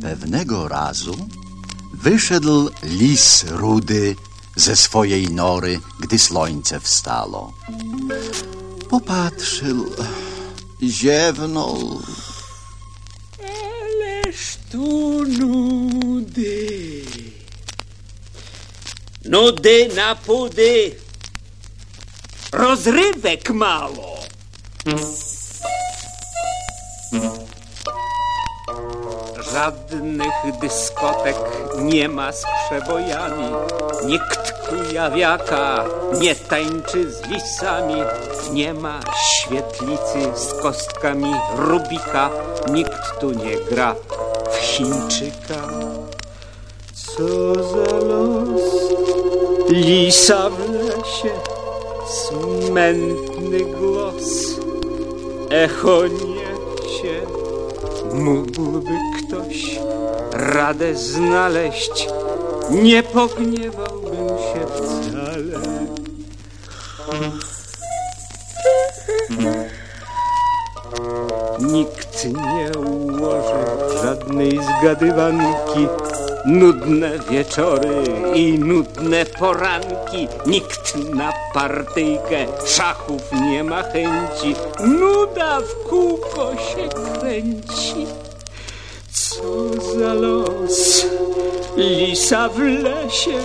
Pewnego razu wyszedł lis rudy ze swojej nory, gdy słońce wstało. Popatrzył, ziewnął. Ależ tu nudy. Nudy na pudy. Rozrywek mało. Żadnych dyskotek nie ma z przebojami. Nikt kujawiaka nie tańczy z lisami. Nie ma świetlicy z kostkami Rubika. Nikt tu nie gra w Chińczyka. Co za los Lisa w lesie Smętny głos Echo niesie Mógłby ktoś radę znaleźć? Nie pogniewałbym się wcale. Nikt nie ułoży żadnej zgadywanki Nudne wieczory i nudne poranki. Nikt na partyjkę szachów nie ma chęci. Nuda w kółko się kręci. Co za los? Lisa w lesie.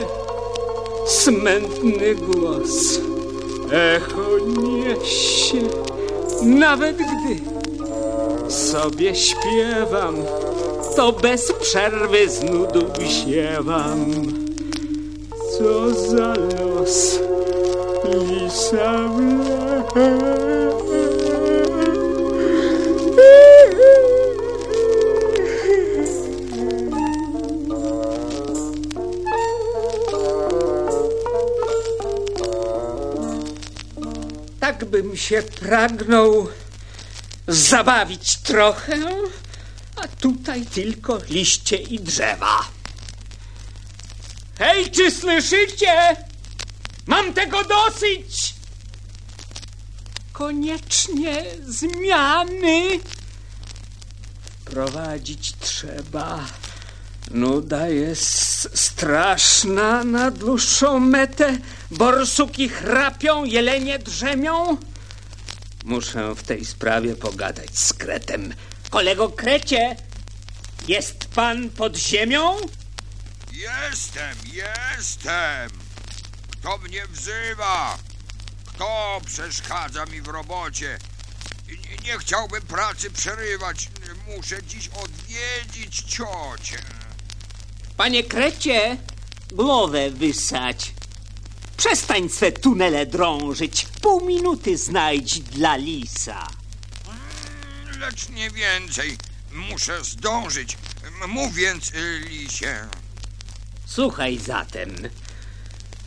Smętny głos. Echo niesie. Nawet gdy sobie śpiewam, to bez przerwy z nudu ziewam. Co za los, lisa Tak bym się pragnął zabawić trochę, tutaj tylko liście i drzewa. Hej, czy słyszycie? Mam tego dosyć! Koniecznie zmiany prowadzić trzeba. Nuda jest straszna na dłuższą metę. Borsuki chrapią, jelenie drzemią. Muszę w tej sprawie pogadać z Kretem. Kolego Krecie, jest pan pod ziemią? Jestem, jestem! Kto mnie wzywa? Kto przeszkadza mi w robocie? Nie, nie chciałbym pracy przerywać. Muszę dziś odwiedzić ciocię. Panie Krecie, głowę wysać. Przestań swe tunele drążyć. Pół minuty znajdź dla lisa. Mm, Lecz nie więcej. Muszę zdążyć. Mów więc, lisie. Słuchaj zatem.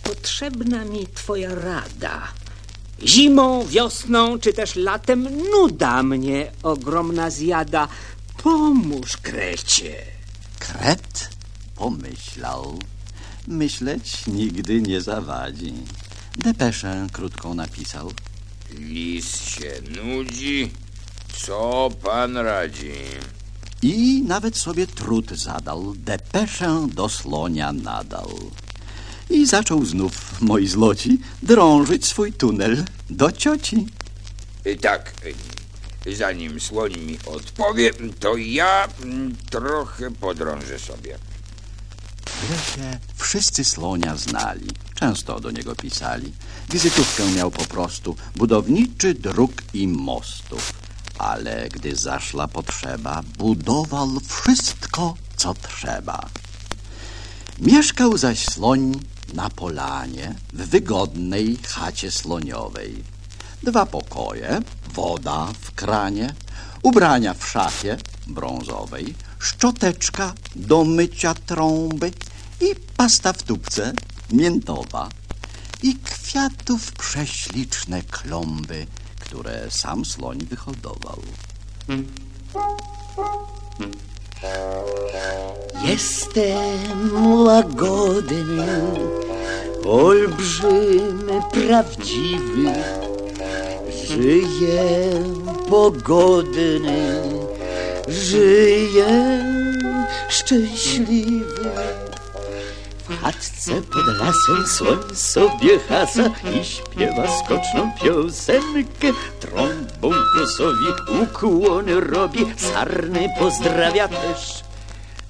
Potrzebna mi twoja rada. Zimą, wiosną czy też latem nuda mnie ogromna zjada. Pomóż Krecie. Kret pomyślał. Myśleć nigdy nie zawadzi. Depeszę krótką napisał. Lis się nudzi. Co pan radzi? I nawet sobie trud zadał. Depeszę do słonia nadał. I zaczął znów, moi zloci, drążyć swój tunel do cioci. Y, Tak, y, zanim słoń mi odpowie, to ja mm, trochę podrążę sobie. W lesie wszyscy słonia znali. Często do niego pisali. Wizytówkę miał po prostu budowniczy dróg i mostów. Ale gdy zaszła potrzeba, budował wszystko, co trzeba. Mieszkał zaś sloń na polanie w wygodnej chacie sloniowej. Dwa pokoje, woda w kranie, ubrania w szafie brązowej, szczoteczka do mycia trąby i pasta w tubce miętowa i kwiatów prześliczne klomby, które sam sloń wyhodował. Jestem łagodny, olbrzym, prawdziwy. Żyję pogodny, żyję szczęśliwy. W chatce pod lasem słoń sobie hasa i śpiewa skoczną piosenkę. Trąbą kosowi ukłony robi, sarny pozdrawia też.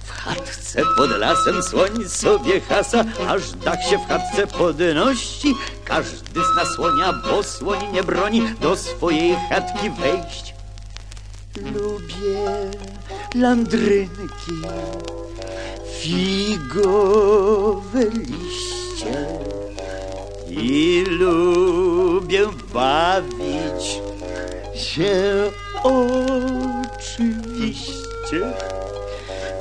W chatce pod lasem słoń sobie hasa, aż dach się w chatce podnosi. Każdy zna słonia, bo słoń nie broni do swojej chatki wejść. Lubię landrynki, figowe liście i lubię bawić się oczywiście.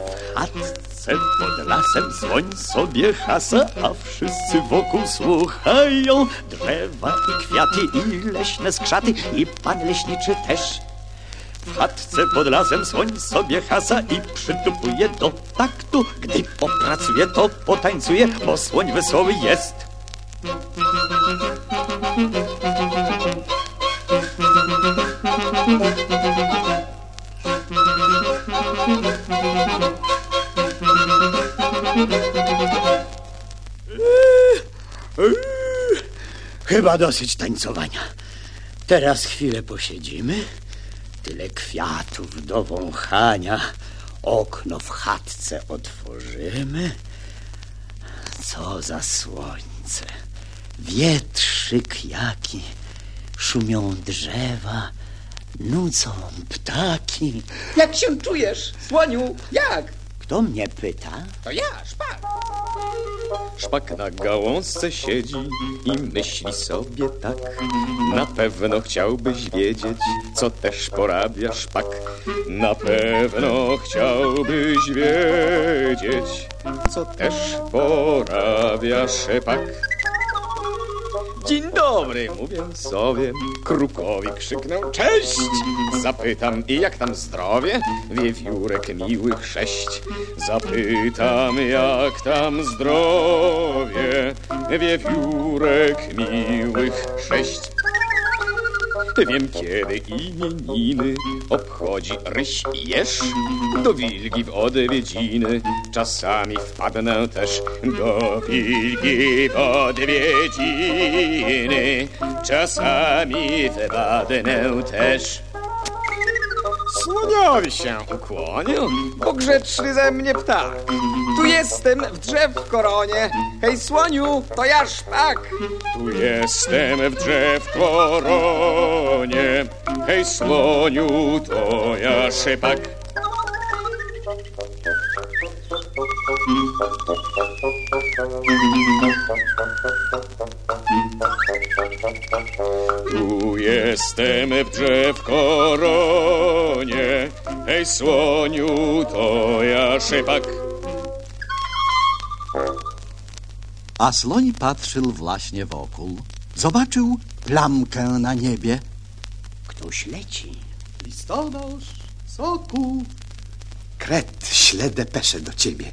W chatce pod lasem słoń sobie hasa, a wszyscy wokół słuchają drzewa i kwiaty i leśne skrzaty i pan leśniczy też. W chatce pod lasem słoń sobie hasa i przytupuje do taktu. Gdy popracuje, to potańcuje, bo słoń wesoły jest. Chyba dosyć tańcowania. Teraz chwilę posiedzimy. Tyle kwiatów do wąchania. Okno w chatce otworzymy. Co za słońce. Wietrzyk jaki. Szumią drzewa. Nucą ptaki. Jak się czujesz, słoniu? Jak? Kto mnie pyta? To ja, szpak. Szpak na gałązce siedzi i myśli sobie tak. Na pewno chciałbyś wiedzieć, co też porabia szpak. Na pewno chciałbyś wiedzieć, co też porabia szypak. Dzień dobry, mówię sobie. Krukowi krzyknął cześć. Zapytam, i jak tam zdrowie? Wiewiórek miłych sześć. Zapytam, jak tam zdrowie? Wiewiórek miłych sześć. Wiem, kiedy imieniny obchodzi ryś i jeż. Do wilgi w odwiedziny czasami wpadnę też. Do wilgi w odwiedziny czasami wpadnę też. Słoniowi się ukłonił, bo grzeczny ze mnie ptak. Tu jestem w drzew w koronie. Hej, słoniu, to ja szpak. Tu jestem w drzew koronie. Hej, słoniu, to ja szypak. Tu jestem w drzew koronie. Hej, słoniu, to ja szypak. A sloń patrzył właśnie wokół. Zobaczył plamkę na niebie. Ktoś leci. Listonosz, soku. Kret, ślę depeszę do ciebie.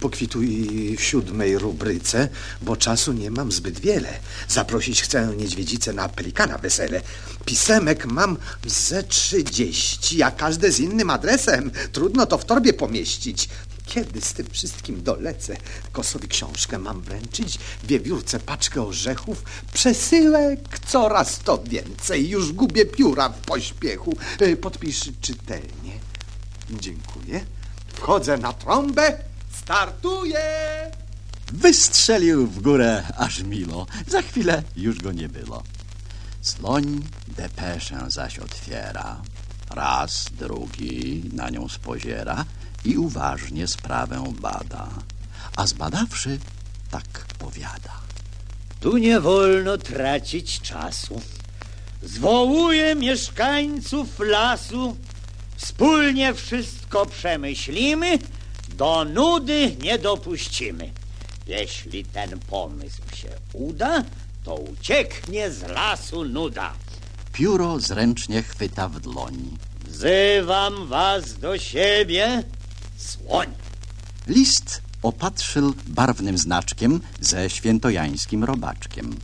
Pokwituj siódmej rubryce, bo czasu nie mam zbyt wiele. Zaprosić chcę niedźwiedzicę na pelikana wesele. Pisemek mam ze trzydzieści, a każde z innym adresem. Trudno to w torbie pomieścić. Kiedy z tym wszystkim dolecę? Kosowi książkę mam wręczyć, wiewiórce paczkę orzechów, przesyłek coraz to więcej. Już gubię pióra w pośpiechu. Y, Podpisz czytelnie. Dziękuję. Wchodzę na trąbę. Startuję! Wystrzelił w górę aż milo. Za chwilę już go nie było. Sloń depeszę zaś otwiera. Raz, drugi na nią spoziera i uważnie sprawę bada. A zbadawszy, tak powiada. Tu nie wolno tracić czasu. Zwołuję mieszkańców lasu. Wspólnie wszystko przemyślimy. Do nudy nie dopuścimy. Jeśli ten pomysł się uda, to ucieknie z lasu nuda. Pióro zręcznie chwyta w dłoni. Wzywam was do siebie, słoń. List opatrzył barwnym znaczkiem ze świętojańskim robaczkiem.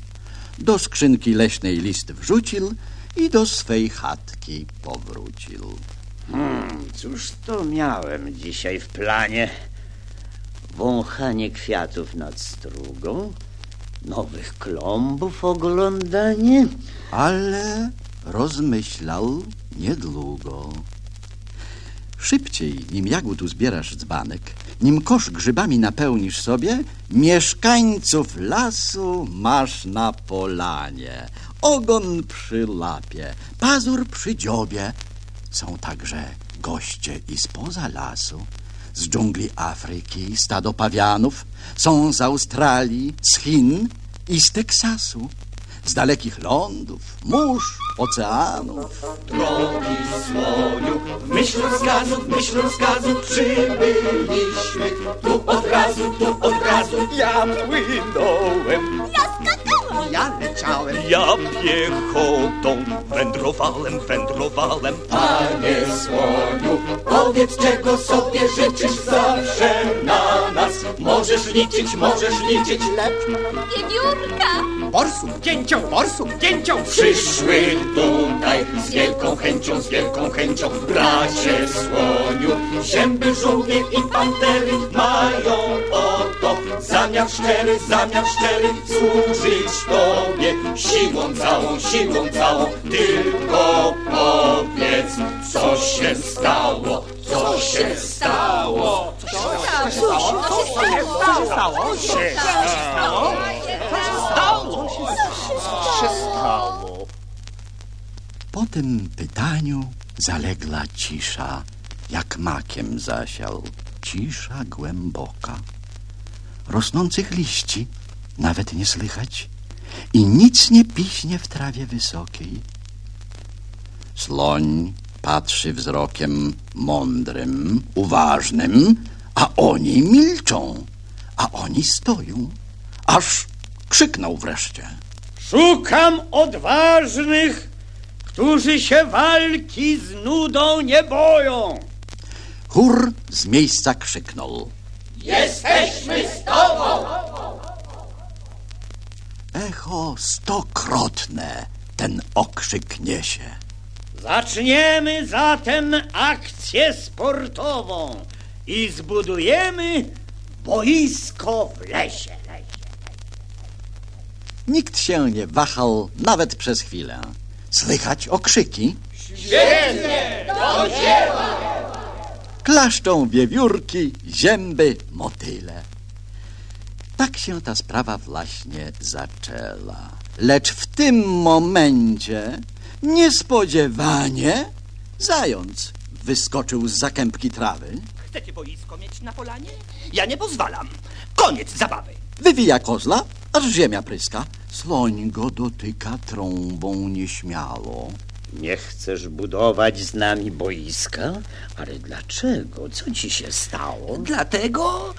Do skrzynki leśnej list wrzucił i do swej chatki powrócił. Cóż to miałem dzisiaj w planie? Wąchanie kwiatów nad strugą, nowych klombów oglądanie. Ale rozmyślał niedługo. Szybciej, nim jagód uzbierasz dzbanek, nim kosz grzybami napełnisz sobie, mieszkańców lasu masz na polanie. Ogon przy lapie, pazur przy dziobie. Są także goście i spoza lasu. Z dżungli Afryki stado pawianów, są z Australii, z Chin i z Teksasu, z dalekich lądów, mórz, oceanów. Drogi słoniu, w myśl rozkazu, w myśl rozkazu przybyliśmy. Tu od razu, tu od razu ja płynąłem. Ja leciałem. Ja piechotą wędrowałem, wędrowałem. Panie słoniu, powiedz czego sobie życzysz zawsze na nas. Możesz liczyć, możesz liczyć lep. Wiewiórka! Borsów, dzięcioł, borsów, dzięcioł. Przyszły tutaj z wielką chęcią, z wielką chęcią. Bracie słoniu, zięby żółwie i pantery mają oto zamiar szczery, zamiar szczery służyć tobie siłą całą, siłą całą. Tylko powiedz, co się stało, co się stało. Po tym pytaniu zaległa cisza, jak makiem zasiał. Cisza głęboka. Rosnących liści nawet nie słychać i nic nie piśnie w trawie wysokiej. Sloń patrzy wzrokiem mądrym, uważnym, a oni milczą, a oni stoją, aż krzyknął wreszcie. Szukam odważnych, którzy się walki z nudą nie boją. Chór z miejsca krzyknął. Jesteśmy z tobą! Echo stokrotne ten okrzyk niesie. Zaczniemy zatem akcję sportową i zbudujemy boisko w lesie. Nikt się nie wahał nawet przez chwilę. Słychać okrzyki. Klaszczą wiewiórki, zięby, motyle. Tak się ta sprawa właśnie zaczęła. Lecz w tym momencie niespodziewanie zając wyskoczył z zakępki trawy, Chcecie boisko mieć na polanie? Ja nie pozwalam. Koniec zabawy. wywija kozla, aż ziemia pryska. Sloń go dotyka trąbą nieśmiało. Nie chcesz budować z nami boiska? Ale dlaczego? Co ci się stało? Dlatego,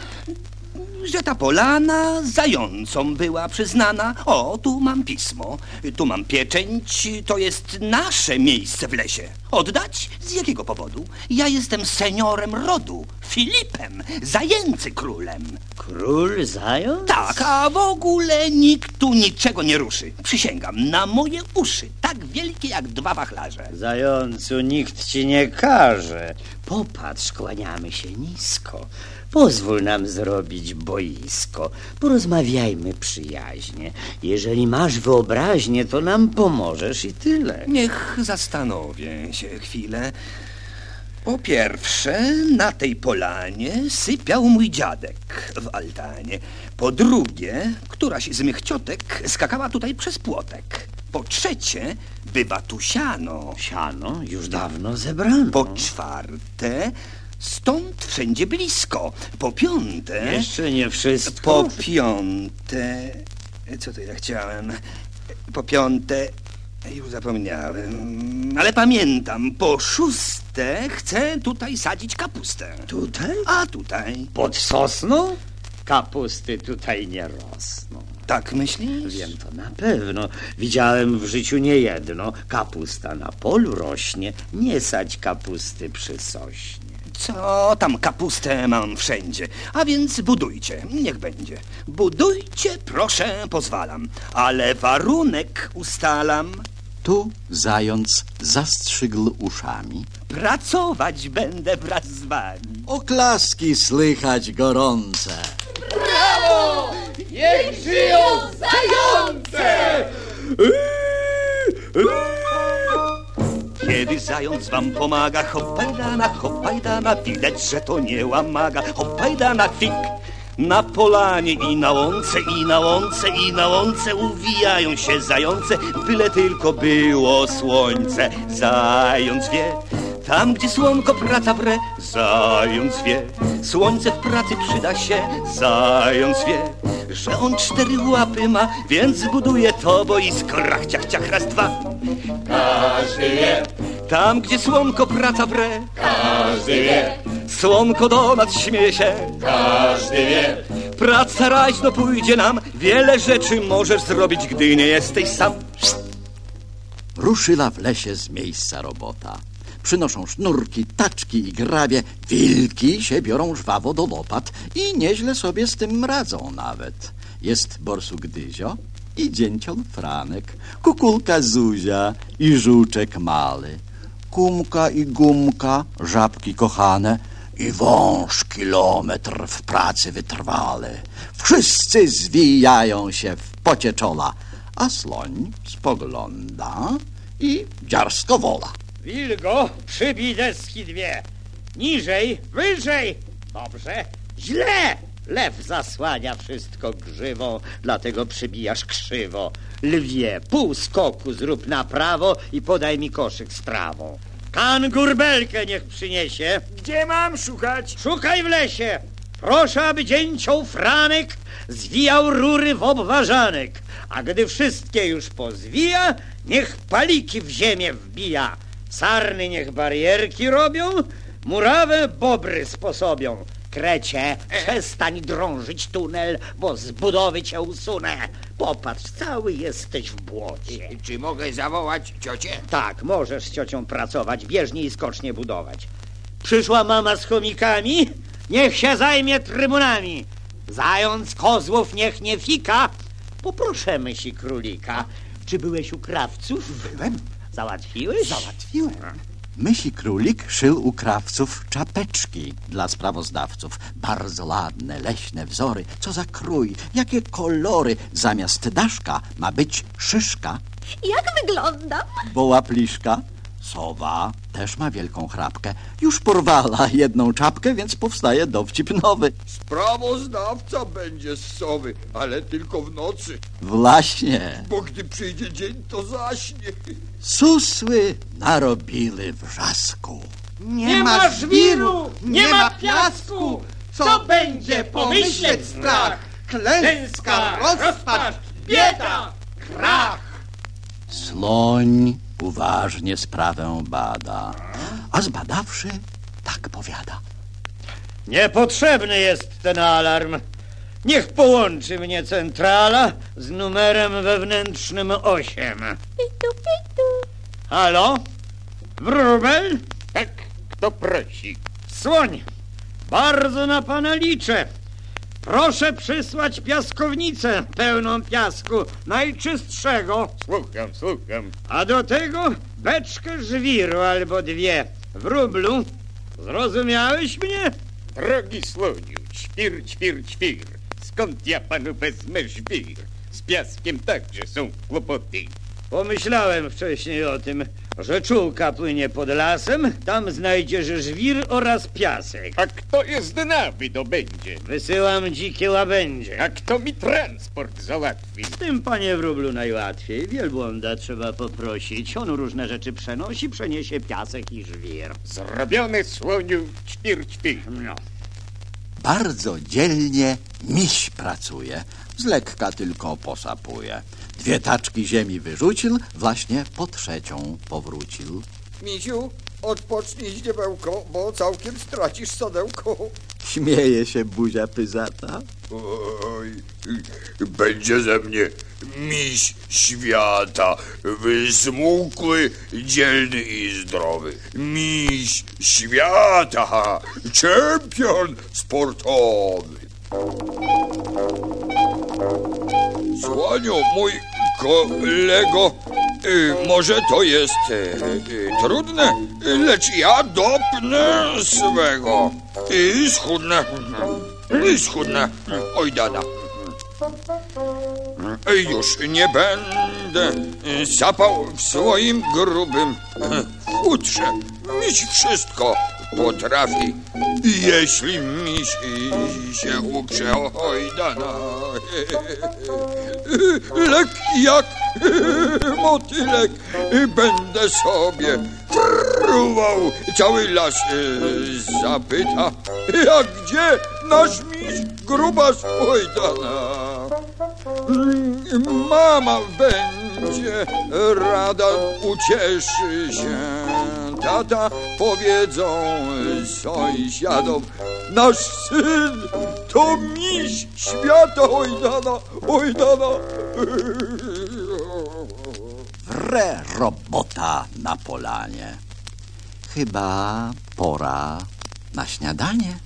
że ta polana zającom była przyznana. O, tu mam pismo, tu mam pieczęć, to jest nasze miejsce w lesie. Oddać? Z jakiego powodu? Ja jestem seniorem rodu, Filipem, zajęcy królem. Król zając? Tak, a w ogóle nikt tu niczego nie ruszy. Przysięgam, na moje uszy, tak wielkie jak dwa wachlarze. Zającu, nikt ci nie każe. Popatrz, kłaniamy się nisko. Pozwól nam zrobić boisko. Porozmawiajmy przyjaźnie. Jeżeli masz wyobraźnię, to nam pomożesz i tyle. Niech zastanowię się chwilę. Po pierwsze, na tej polanie sypiał mój dziadek w altanie. Po drugie, któraś z mych ciotek skakała tutaj przez płotek. Po trzecie, bywa tu siano. Siano już dawno zebrano. Po czwarte, stąd wszędzie blisko. Po piąte... Jeszcze nie wszystko. Po piąte... Co to ja chciałem? Po piąte... Już zapomniałem. Ale pamiętam. Po szóste chcę tutaj sadzić kapustę. Tutaj? A tutaj? Pod sosną? Kapusty tutaj nie rosną. Tak myślisz? Wiem to na pewno. Widziałem w życiu niejedno. Kapusta na polu rośnie. Nie sadź kapusty przy sośnie. Co tam kapustę mam wszędzie. A więc budujcie, niech będzie. Budujcie, proszę, pozwalam. Ale warunek ustalam. Tu zając zastrzygł uszami. Pracować będę wraz z wami. Oklaski słychać gorące. Kiedy zając wam pomaga, hopajdana, hopajdana, widać, że to nie łamaga, hopajdana, fik. Na polanie i na łące, i na łące, i na łące uwijają się zające, byle tylko było słońce. Zając wie, tam gdzie słonko praca wre, zając wie, słońce w pracy przyda się, zając wie, że on cztery łapy ma, więc buduje to boisko, rach, ciach, ciach, raz, dwa. Każdy wie, Tam, gdzie słonko praca wre, każdy wie, słonko do nas śmieje się. każdy wie. Praca raźno pójdzie nam, wiele rzeczy możesz zrobić, gdy nie jesteś sam. Ruszyła w lesie z miejsca robota. Przynoszą sznurki, taczki i grabie. Wilki się biorą żwawo do lopat i nieźle sobie z tym radzą nawet. Jest borsuk Dyzio i dzięciol Franek, kukulka Zuzia i żółczek Maly, kumka i gumka, żabki kochane i wąż kilometr w pracy wytrwale. Wszyscy zwijają się w pocie czola, a sloń spogląda i dziarsko wola. Wilgo, przybij deski dwie. Niżej, wyżej. Dobrze, źle. Lew zasłania wszystko grzywą, dlatego przybijasz krzywo. Lwie, pół skoku zrób na prawo i podaj mi koszyk z trawą. Kangur belkę niech przyniesie. Gdzie mam szukać? Szukaj w lesie. Proszę, aby dzięcioł Franek zwijał rury w obwarzanek. A gdy wszystkie już pozwija, niech paliki w ziemię wbija. Sarny niech barierki robią, murawę bobry sposobią. Krecie, przestań drążyć tunel, bo z budowy cię usunę. Popatrz, cały jesteś w błocie. Czy mogę zawołać ciocię? Tak, możesz z ciocią pracować, bieżnie i skocznie budować. Przyszła mama z chomikami, niech się zajmie trybunami. Zając kozłów niech nie fika, poproszę myśli królika. Czy byłeś u krawców? Byłem, Załatwiłeś? załatwiłem. Mysi królik szył u krawców czapeczki dla sprawozdawców. Bardzo ładne, leśne wzory. Co za krój, jakie kolory. Zamiast daszka ma być szyszka, Jak wyglądam? woła pliszka. Sowa też ma wielką chrapkę. Już porwała jedną czapkę, więc powstaje dowcip nowy. Sprawozdawca będzie z sowy, ale tylko w nocy, Właśnie, bo gdy przyjdzie dzień, to zaśnie. susły narobili wrzasku. Nie, ma żwiru, nie ma piasku. Co będzie pomyśleć strach? Klęska, rozpacz, bieda, krach. Sloń uważnie sprawę bada, a zbadawszy, tak powiada. Niepotrzebny jest ten alarm. Niech połączy mnie centrala z numerem wewnętrznym 8. Pitu, pitu. Halo? Wróbel? Tak, kto prosi? Słoń, bardzo na pana liczę. Proszę przysłać piaskownicę pełną piasku, najczystszego, Słucham, słucham. a do tego beczkę żwiru albo dwie. Wróblu, zrozumiałeś mnie? Drogi słoniu, ćwir, ćwir, ćwir. Skąd ja panu wezmę żwir? Z piaskiem także są kłopoty. Pomyślałem wcześniej o tym, że czułka płynie pod lasem, tam znajdziesz żwir oraz piasek. A kto je z dna wydobędzie? Wysyłam dzikie łabędzie. A kto mi transport załatwi? Z tym, panie wróblu, najłatwiej. Wielbłąda trzeba poprosić. On różne rzeczy przenosi, przeniesie piasek i żwir. Zrobione słoniu, ćwir, ćwir. No. Bardzo dzielnie miś pracuje, z lekka tylko posapuje. Dwie taczki ziemi wyrzucił, właśnie po trzecią powrócił. Misiu, odpocznij ździebełko, bo całkiem stracisz sadełko. Śmieje się buzia pyzata. Oj, będzie ze mnie miś świata, wysmukły, dzielny i zdrowy. Miś świata, czempion sportowy. Słoniu, mój kolego, y, może to jest y, y, trudne, lecz ja dopnę swego i schudnę, i schudnę, oj dada. Już nie będę sapał w swoim grubym futrze. Miś wszystko potrafi, jeśli miś się uprze. Oj, dana. Lek jak motylek będę sobie fruwał. Cały las zapyta, a gdzie nasz miś grubas? Oj, dana. Mama będzie rada, ucieszy się. Tata powiedzą sąsiadom, nasz syn to miś świata, oj dana, oj dana. Wre robota na polanie. Chyba pora na śniadanie.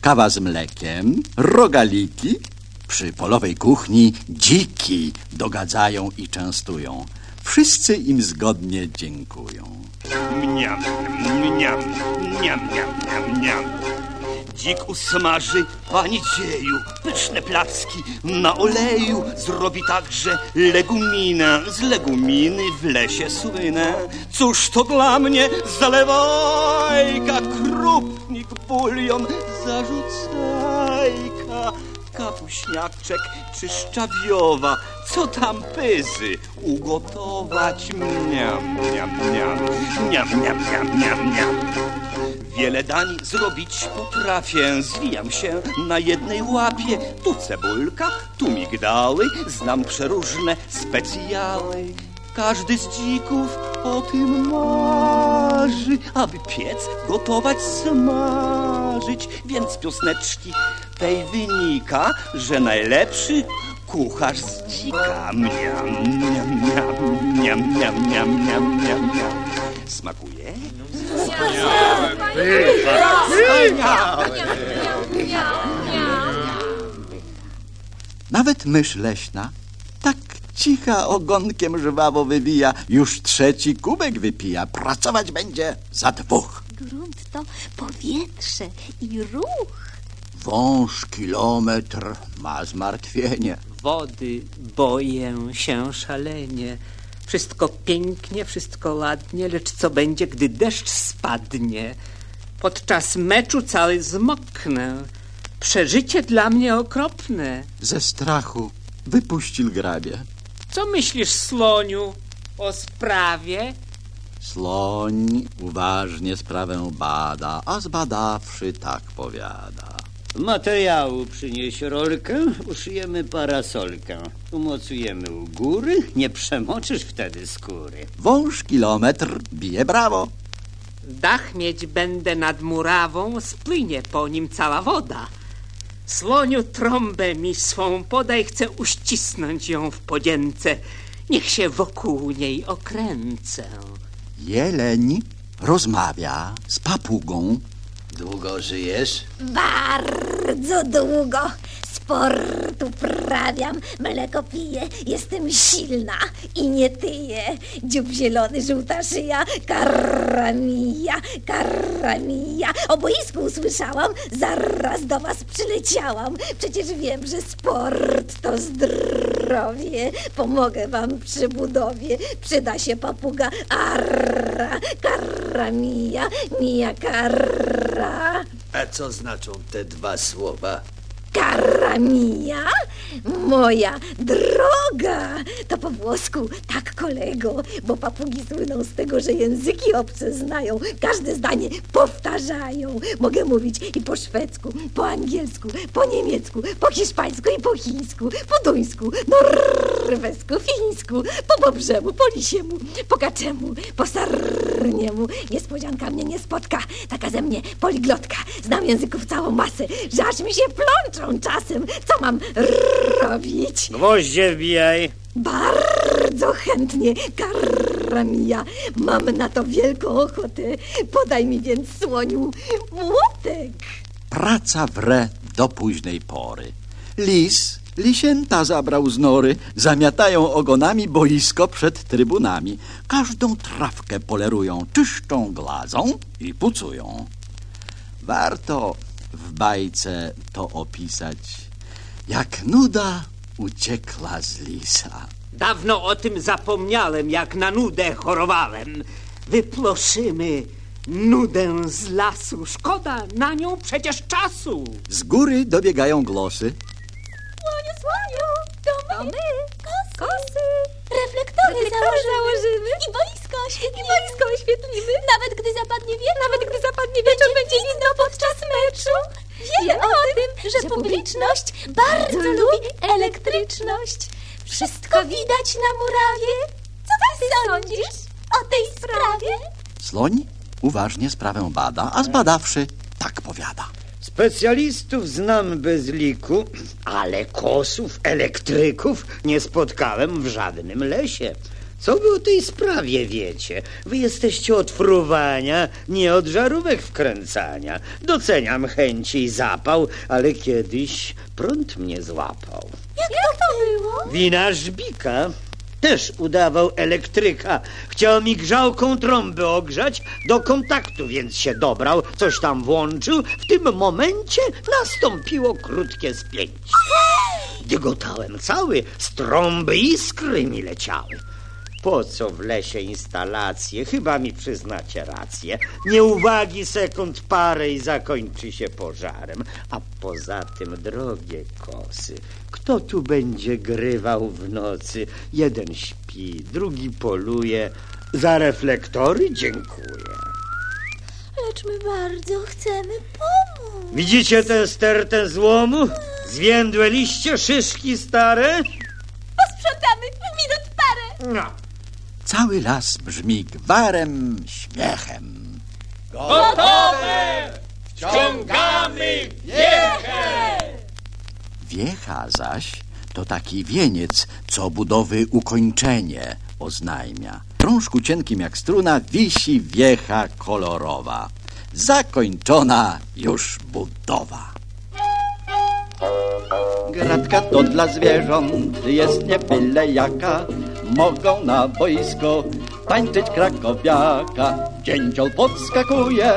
Kawa z mlekiem, rogaliki. Przy polowej kuchni dziki dogadzają i częstują. Wszyscy im zgodnie dziękują. Mniam, mniam, mniam, mniam, mniam, mniam. Dzik usmaży, panie dzieju, pyszne placki na oleju. Zrobi także leguminę, z leguminy w lesie słynę. Cóż to dla mnie zalewajka, krupnik, bulion, zarzucajka. Kapuśniaczek czy szczawiowa, co tam pyzy ugotować? Mniam, mniam, mniam, mniam, mniam, mniam, mniam, mniam. Wiele dań zrobić potrafię, zwijam się na jednej łapie. Tu cebulka, tu migdały, znam przeróżne specjały. Każdy z dzików o tym marzy, aby piec gotować, smażyć. Więc piosneczki tej wynika, że najlepszy kucharz z dzika. Mniam, mniam, mniam, mniam, mniam, mniam, mniam, mniam, mniam. Smakuje? Nawet mysz leśna cicha ogonkiem żwawo wywija. Już trzeci kubek wypija. Pracować będzie za dwóch. Grunt to powietrze i ruch. Wąż kilometr ma zmartwienie. Wody boję się szalenie. Wszystko pięknie, wszystko ładnie, lecz co będzie, gdy deszcz spadnie? Podczas meczu cały zmoknę. Przeżycie dla mnie okropne. Ze strachu wypuścił grabie. Co myślisz, Sloniu, o sprawie? Sloń uważnie sprawę bada, a zbadawszy tak powiada. Materiału przynieś rolkę, uszyjemy parasolkę. Umocujemy u góry, nie przemoczysz wtedy skóry. Wąż kilometr bije brawo. Dach mieć będę nad murawą, spłynie po nim cała woda. Sloniu trąbę mi swą podaj, chcę uścisnąć ją w podzięce. Niech się wokół niej okręcę. Jeleń rozmawia z papugą. Długo żyjesz? Bardzo długo. Sport uprawiam, mleko piję, jestem silna i nie tyję. Dziób zielony, żółta szyja, karamija, karamija. O boisku usłyszałam, zaraz do was przyleciałam. Przecież wiem, że sport to zdrowie. Pomogę wam przy budowie. Przyda się papuga, arra, karamija, mija, karra. A co znaczą te dwa słowa? Cara mia, moja droga. To po włosku, tak kolego, bo papugi słyną z tego, że języki obce znają. Każde zdanie powtarzają. Mogę mówić i po szwedzku, po angielsku, po niemiecku, po hiszpańsku i po chińsku, po duńsku, norwesku, fińsku, po bobrzemu, po lisiemu, po kaczemu, po sarniemu. Niespodzianka mnie nie spotka. Taka ze mnie poliglotka. Znam języków całą masę, że aż mi się czasem. Co mam robić? Gwoździe wbijaj. Bardzo chętnie, cara mia. Mam na to wielką ochotę. Podaj mi więc, słoniu, młotek. Praca wre do późnej pory. Lis, lisięta zabrał z nory, zamiatają ogonami boisko przed trybunami. Każdą trawkę polerują, czyszczą, gladzą i pucują. Warto w bajce to opisać, jak nuda uciekła z lisa. Dawno o tym zapomniałem, jak na nudę chorowałem. Wyploszymy nudę z lasu. Szkoda na nią przecież czasu. Z góry dobiegają głosy. Słoniu, słoniu, to my. To my. Kosy. Kosy. Reflektory, Reflektory założymy. I boisko oświetlimy. I boisko oświetlimy. Nawet gdy zapadnie wieczór. Nawet gdy zapadnie wieczór, będzie widno podczas meczu. Wiemy o tym, że publiczność bardzo lubi elektryczność. Wszystko widać na murawie. Co ty sądzisz o tej sprawie? Sloń uważnie sprawę bada, a zbadawszy tak powiada. Specjalistów znam bez liku, ale kosów, elektryków nie spotkałem w żadnym lesie. Co wy o tej sprawie wiecie? Wy jesteście od fruwania, nie od żarówek wkręcania. Doceniam chęci i zapał, ale kiedyś prąd mnie złapał. Jak to było? Wina Żbika też udawał elektryka. Chciał mi grzałką trąbę ogrzać do kontaktu, więc się dobrał, coś tam włączył. W tym momencie nastąpiło krótkie spięcie. Dygotałem cały, z trąby iskry mi leciały. Po co w lesie instalacje? Chyba mi przyznacie rację. Nieuwagi sekund parę i zakończy się pożarem. A poza tym, drogie kosy, kto tu będzie grywał w nocy? Jeden śpi, drugi poluje. Za reflektory dziękuję. Lecz my bardzo chcemy pomóc. Widzicie ten stertę złomu? Zwiędłe liście, szyszki stare? Posprzątamy w minut parę. No. Cały las brzmi gwarem, śmiechem. Gotowe! Wciągamy wiechę! Wiecha zaś to taki wieniec, co budowy ukończenie oznajmia. W krążku cienkim jak struna wisi wiecha kolorowa. Zakończona już budowa. Gratka to dla zwierząt jest nie byle jaka. Mogą na boisko tańczyć krakowiaka. Dzięcioł podskakuje,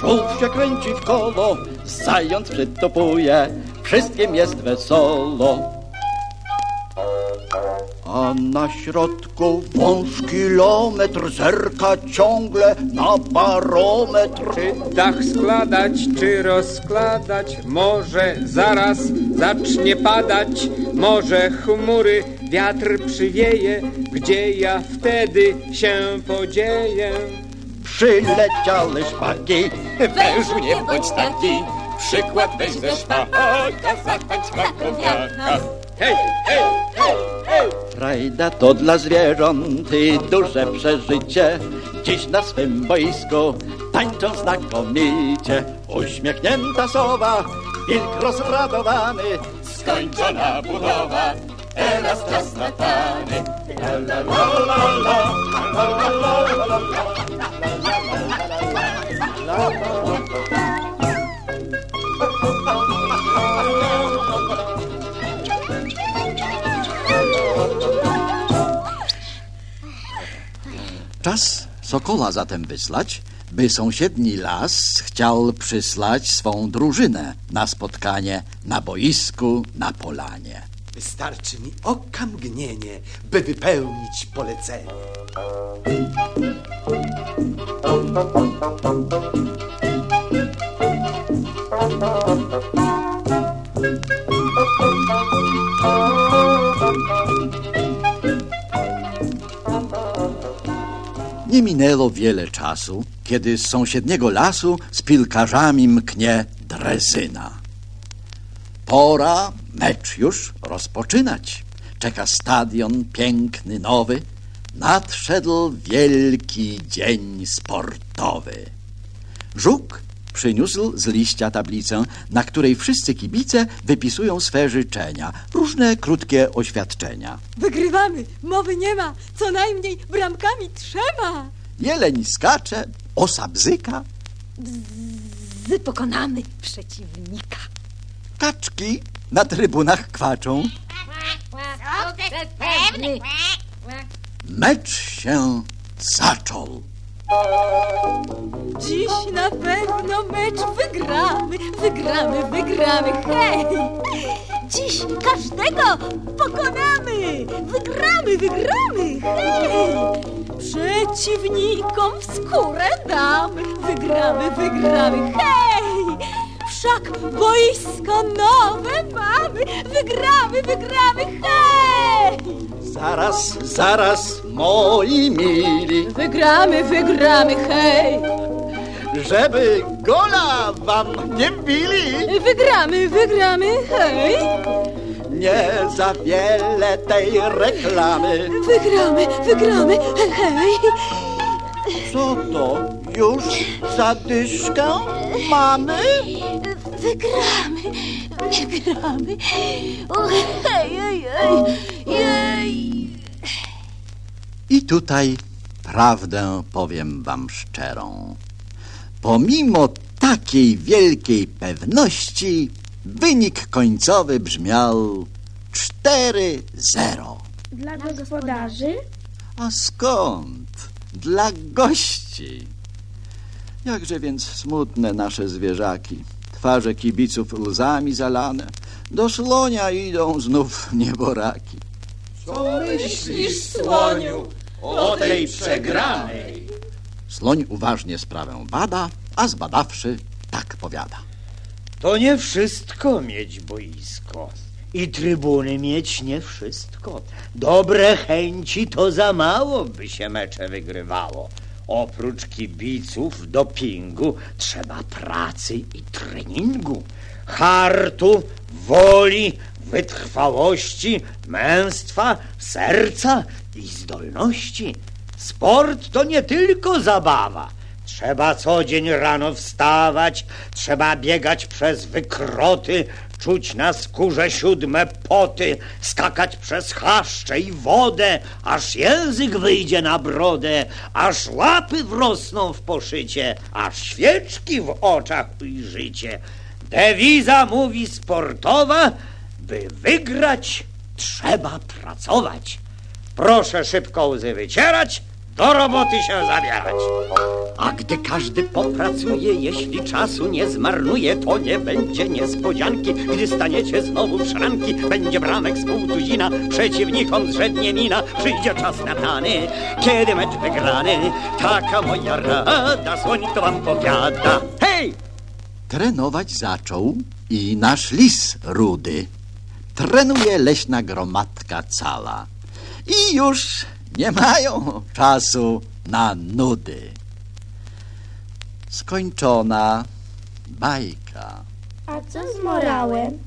żółw się kręci w koło, zając przytopuje, wszystkim jest wesoło. A na środku wąż kilometr zerka ciągle na barometr. Czy dach składać, czy rozkładać? Może zaraz zacznie padać, może chmury wiatr przywieje, gdzie ja wtedy się podzieję? Przyleciały szpaki, Wężu nie bądź taki, przykład weź ze szpaka, zatańcz krakowiaka. Hej, hej, hej, hej! Frajda to dla zwierząt i duże przeżycie. Dziś na swym boisku tańczą znakomicie. Uśmiechnięta sowa, wilk rozradowany. Skończona budowa, teraz czas na tany. La la la la la, la la la la. Czas Sokola zatem wysłać, by sąsiedni las chciał przysłać swą drużynę na spotkanie na boisku, na polanie. Wystarczy mi oka mgnienie, by wypełnić polecenie. Nie minęło wiele czasu, kiedy z sąsiedniego lasu z piłkarzami mknie drezyna. Pora mecz już rozpoczynać. Czeka stadion piękny, nowy. Nadszedł wielki dzień sportowy. Żuk przyniósł z liścia tablicę, na której wszyscy kibice wypisują swe życzenia, różne krótkie oświadczenia. Wygrywamy, mowy nie ma, co najmniej bramkami trzema. Jeleń skacze, osa bzyka, Bzz, pokonamy przeciwnika. Kaczki na trybunach kwaczą. Mecz się zaczął. Dziś na pewno mecz wygramy, wygramy, wygramy, hej! Dziś każdego pokonamy, wygramy, wygramy, hej! Przeciwnikom w skórę damy, wygramy, wygramy, hej! Wszak boisko nowe mamy, wygramy, wygramy, hej! Zaraz, zaraz, moi mili, Wygramy, wygramy, hej! żeby gola wam nie bili. Wygramy, wygramy, hej! Nie za wiele tej reklamy. Wygramy, wygramy, hej! Co to, już zadyszkę mamy? Wygramy, wygramy. O, hej, ej, ej, jej. I tutaj prawdę powiem wam szczerą. Pomimo takiej wielkiej pewności, wynik końcowy brzmiał 4-0. Dla gospodarzy? A skąd? Dla gości. Jakże więc smutne nasze zwierzaki. Twarze kibiców łzami zalane. Do szlonia idą znów nieboraki. Co myślisz, słoniu, o tej przegranej? Sloń uważnie sprawę bada, a zbadawszy tak powiada. To nie wszystko mieć boisko. I trybuny mieć nie wszystko. Dobre chęci to za mało, by się mecze wygrywało. Oprócz kibiców, dopingu, trzeba pracy i treningu. Hartu, woli, wytrwałości, męstwa, serca i zdolności. Sport to nie tylko zabawa. Trzeba co dzień rano wstawać, trzeba biegać przez wykroty, czuć na skórze siódme poty, skakać przez chaszcze i wodę, aż język wyjdzie na brodę, aż łapy wrosną w poszycie, aż świeczki w oczach ujrzycie. Dewiza mówi sportowa, by wygrać trzeba pracować. Proszę szybko łzy wycierać, do roboty się zabierać. A gdy każdy popracuje, jeśli czasu nie zmarnuje, to nie będzie niespodzianki. Gdy staniecie znowu w szranki, będzie bramek z pół tuzina, przeciwnikom zrzednie mina, przyjdzie czas na plany, kiedy mecz wygrany. Taka moja rada, słoń to wam powiada. Hej! Trenować zaczął i nasz lis rudy. Trenuje leśna gromadka cała. I już nie mają czasu na nudy. Skończona bajka. A co z morałem?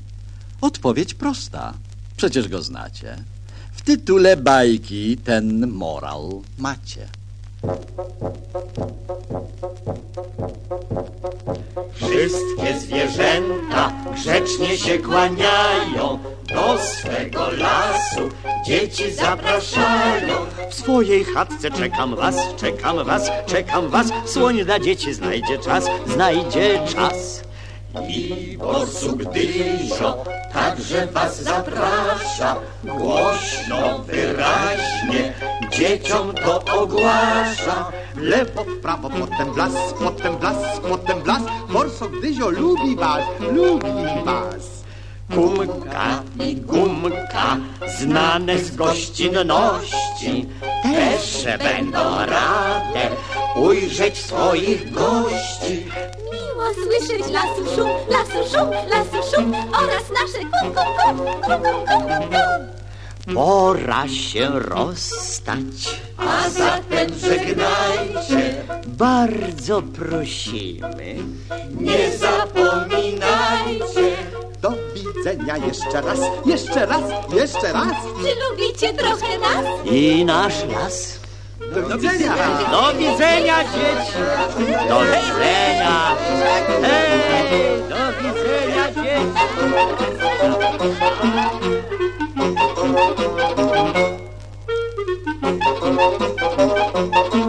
Odpowiedź prosta. Przecież go znacie. W tytule bajki ten morał macie. Wszystkie zwierzęta grzecznie się kłaniają, do swego lasu dzieci zapraszają. W swojej chatce czekam was, czekam was, czekam was. Słoń dla dzieci znajdzie czas, znajdzie czas. I borsuk dyżo także was zaprasza, głośno, wyraźnie dzieciom to ogłasza. W lewo, w prawo, potem blask, potem blask, potem blask. Borsok Dyzio lubi was, lubi was. Kumka i gumka, znane z gościnności, też będą rade ujrzeć swoich gości. Miła słyszeć lasu szum, lasu szum, lasu szum oraz nasze kum, kum, kum, kum, kum, kum, kum. Pora się rozstać. A zatem żegnajcie, Bardzo prosimy. nie zapominajcie. Do widzenia jeszcze raz, jeszcze raz, jeszcze raz. Czy lubicie trochę nas? I nasz las. Do widzenia. Do widzenia, dzieci. Do widzenia. Hej, do widzenia, dzieci. Thank you.